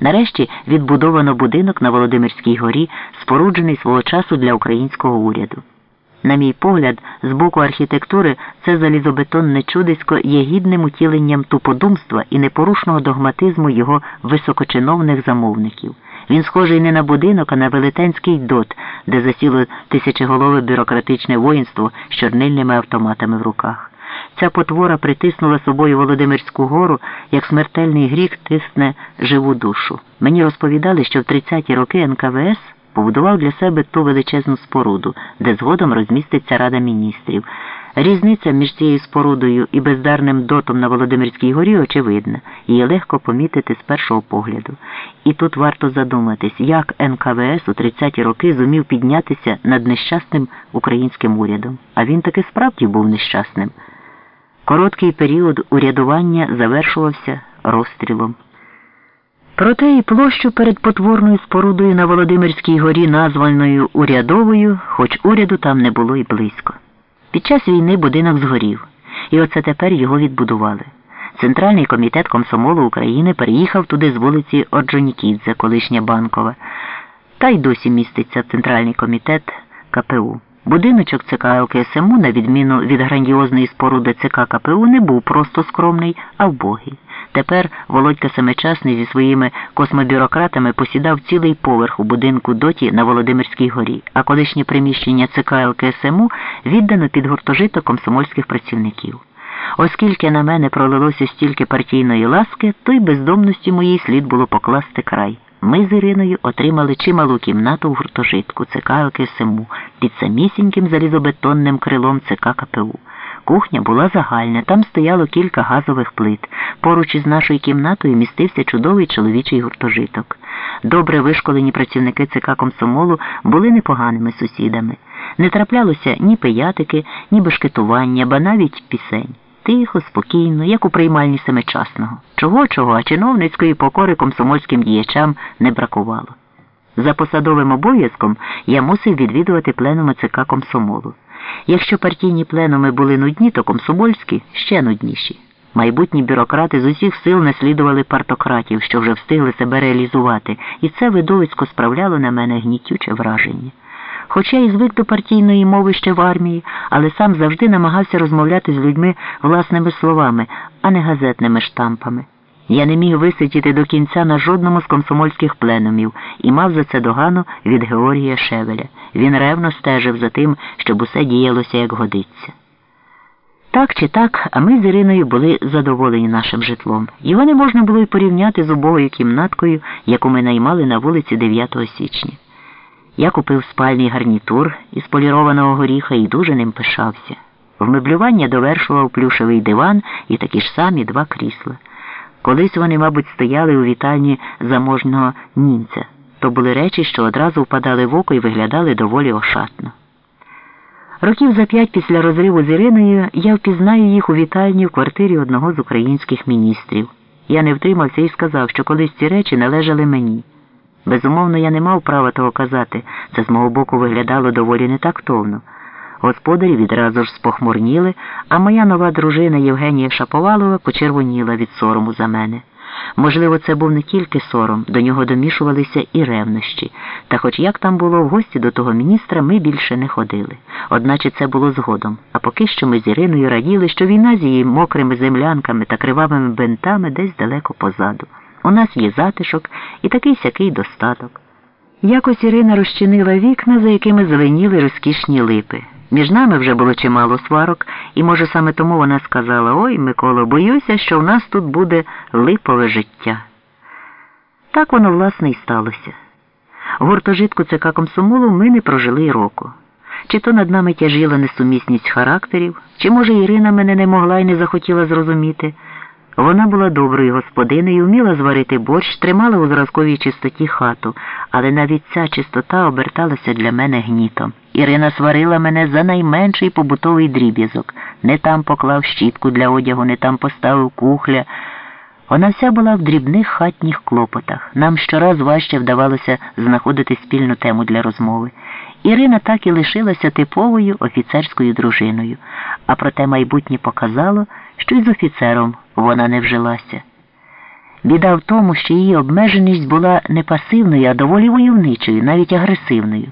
Нарешті відбудовано будинок на Володимирській горі, споруджений свого часу для українського уряду. На мій погляд, з боку архітектури це залізобетонне чудисько є гідним утіленням туподумства і непорушного догматизму його високочиновних замовників. Він схожий не на будинок, а на велетенський дот, де засіло тисячеголове бюрократичне воїнство з чорнильними автоматами в руках. Ця потвора притиснула собою Володимирську гору, як смертельний гріх тисне живу душу. Мені розповідали, що в 30-ті роки НКВС побудував для себе ту величезну споруду, де згодом розміститься Рада міністрів. Різниця між цією спорудою і бездарним дотом на Володимирській горі очевидна, її легко помітити з першого погляду. І тут варто задуматись, як НКВС у 30-ті роки зумів піднятися над нещасним українським урядом. А він таки справді був нещасним. Короткий період урядування завершувався розстрілом. Проте і площу перед потворною спорудою на Володимирській горі, названою урядовою, хоч уряду там не було і близько. Під час війни будинок згорів, і оце тепер його відбудували. Центральний комітет комсомолу України переїхав туди з вулиці Орджонікідзе, колишня банкова, та й досі міститься центральний комітет КПУ. Будиночок ЦК ЛКСМУ, на відміну від грандіозної споруди ЦК КПУ, не був просто скромний, а вбогий. Тепер Володька Семичасний зі своїми космобюрократами посідав цілий поверх у будинку доті на Володимирській горі, а колишнє приміщення ЦК ЛКСМУ віддано під гуртожиток комсомольських працівників. Оскільки на мене пролилося стільки партійної ласки, то й бездомності моїй слід було покласти край. Ми з Іриною отримали чималу кімнату в гуртожитку ЦК ЛКСМУ під самісіньким залізобетонним крилом ЦК КПУ. Кухня була загальна, там стояло кілька газових плит. Поруч із нашою кімнатою містився чудовий чоловічий гуртожиток. Добре вишколені працівники ЦК комсомолу були непоганими сусідами. Не траплялося ні пиятики, ні бешкетування, ба навіть пісень. Тихо, спокійно, як у приймальні семичасного. Чого чого, а чиновницької покори комсомольським діячам не бракувало. За посадовим обов'язком я мусив відвідувати пленуми ЦК комсомолу. Якщо партійні пленуми були нудні, то комсомольські ще нудніші. Майбутні бюрократи з усіх сил наслідували партократів, що вже встигли себе реалізувати, і це видовисько справляло на мене гнітюче враження. Хоча і звик до партійної мови ще в армії, але сам завжди намагався розмовляти з людьми власними словами, а не газетними штампами. Я не міг висидіти до кінця на жодному з комсомольських пленумів і мав за це догану від Георгія Шевеля. Він ревно стежив за тим, щоб усе діялося як годиться. Так чи так, а ми з Іриною були задоволені нашим житлом. Його не можна було й порівняти з убогою кімнаткою, яку ми наймали на вулиці 9 січня. Я купив спальний гарнітур із полірованого горіха і дуже ним пишався. Вмеблювання довершував плюшевий диван і такі ж самі два крісла. Колись вони, мабуть, стояли у вітальні заможного німця. То були речі, що одразу впадали в око і виглядали доволі ошатно. Років за п'ять після розриву з Іриною я впізнаю їх у вітальні в квартирі одного з українських міністрів. Я не втримався і сказав, що колись ці речі належали мені. Безумовно, я не мав права того казати, це з мого боку виглядало доволі нетактовно. Господарі відразу ж спохмурніли, а моя нова дружина Євгенія Шаповалова почервоніла від сорому за мене. Можливо, це був не тільки сором, до нього домішувалися і ревнощі. Та хоч як там було в гості до того міністра, ми більше не ходили. Одначе це було згодом. А поки що ми з Іриною раділи, що війна з її мокрими землянками та кривавими бентами десь далеко позаду. У нас є затишок і такий сякий достаток. Якось Ірина розчинила вікна, за якими зеленіли розкішні липи. Між нами вже було чимало сварок, і, може, саме тому вона сказала Ой, Миколо, боюся, що в нас тут буде липове життя. Так воно, власне, і сталося. Гуртожитку ЦК комсомолу ми не прожили року. Чи то над нами тяжіла несумісність характерів, чи, може, Ірина мене не могла і не захотіла зрозуміти. Вона була доброю господинею, вміла зварити борщ, тримала у зразковій чистоті хату, але навіть ця чистота оберталася для мене гнітом. Ірина сварила мене за найменший побутовий дріб'язок. Не там поклав щітку для одягу, не там поставив кухля. Вона вся була в дрібних хатніх клопотах. Нам щораз важче вдавалося знаходити спільну тему для розмови. Ірина так і лишилася типовою офіцерською дружиною, а проте майбутнє показало, що й з офіцером вона не вжилася. Біда в тому, що її обмеженість була не пасивною, а доволі войовничою, навіть агресивною.